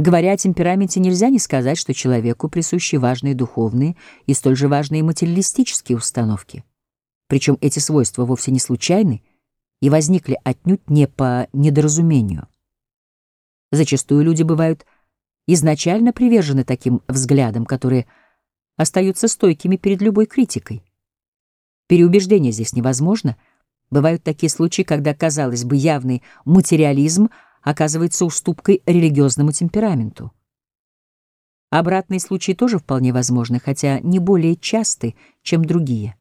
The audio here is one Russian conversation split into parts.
Говоря о темпераменте, нельзя не сказать, что человеку присущи важные духовные и столь же важные материалистические установки. Причем эти свойства вовсе не случайны и возникли отнюдь не по недоразумению. Зачастую люди бывают изначально привержены таким взглядам, которые остаются стойкими перед любой критикой. Переубеждение здесь невозможно. Бывают такие случаи, когда, казалось бы, явный материализм оказывается уступкой религиозному темпераменту. Обратные случаи тоже вполне возможны, хотя не более часты, чем другие.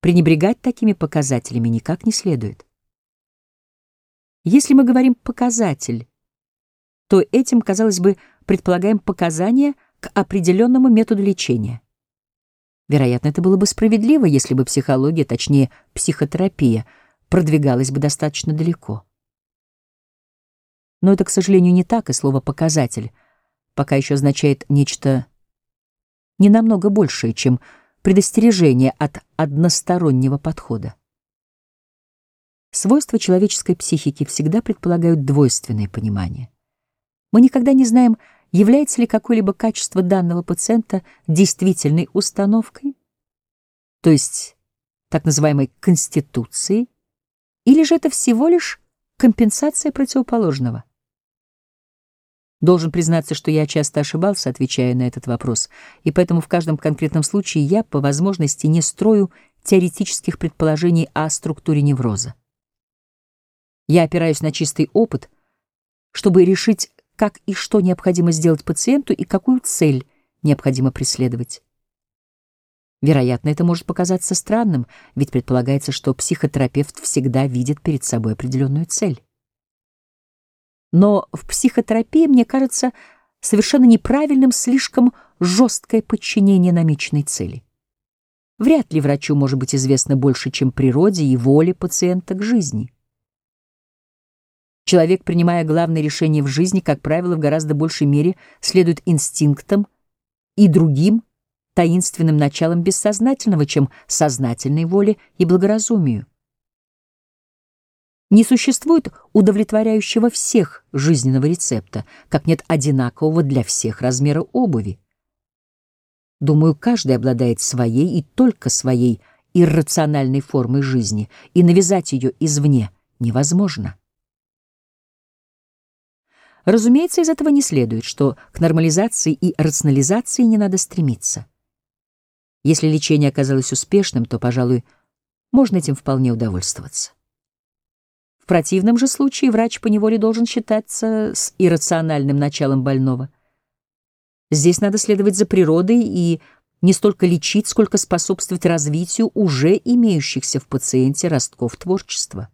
Пренебрегать такими показателями никак не следует. Если мы говорим «показатель», то этим, казалось бы, предполагаем показания к определенному методу лечения. Вероятно, это было бы справедливо, если бы психология, точнее, психотерапия, продвигалась бы достаточно далеко. Но это, к сожалению, не так, и слово «показатель» пока еще означает нечто не намного большее, чем предостережение от одностороннего подхода. Свойства человеческой психики всегда предполагают двойственное понимание. Мы никогда не знаем, является ли какое-либо качество данного пациента действительной установкой, то есть так называемой конституцией, или же это всего лишь компенсация противоположного. Должен признаться, что я часто ошибался, отвечая на этот вопрос, и поэтому в каждом конкретном случае я, по возможности, не строю теоретических предположений о структуре невроза. Я опираюсь на чистый опыт, чтобы решить как и что необходимо сделать пациенту и какую цель необходимо преследовать. Вероятно, это может показаться странным, ведь предполагается, что психотерапевт всегда видит перед собой определенную цель. Но в психотерапии, мне кажется, совершенно неправильным слишком жесткое подчинение намеченной цели. Вряд ли врачу может быть известно больше, чем природе и воле пациента к жизни. Человек, принимая главные решения в жизни, как правило, в гораздо большей мере следует инстинктам и другим таинственным началам бессознательного, чем сознательной воле и благоразумию. Не существует удовлетворяющего всех жизненного рецепта, как нет одинакового для всех размера обуви. Думаю, каждый обладает своей и только своей иррациональной формой жизни, и навязать ее извне невозможно. Разумеется, из этого не следует, что к нормализации и рационализации не надо стремиться. Если лечение оказалось успешным, то, пожалуй, можно этим вполне удовольствоваться. Противном же случае врач поневоле должен считаться с иррациональным началом больного. Здесь надо следовать за природой и не столько лечить, сколько способствовать развитию уже имеющихся в пациенте ростков творчества.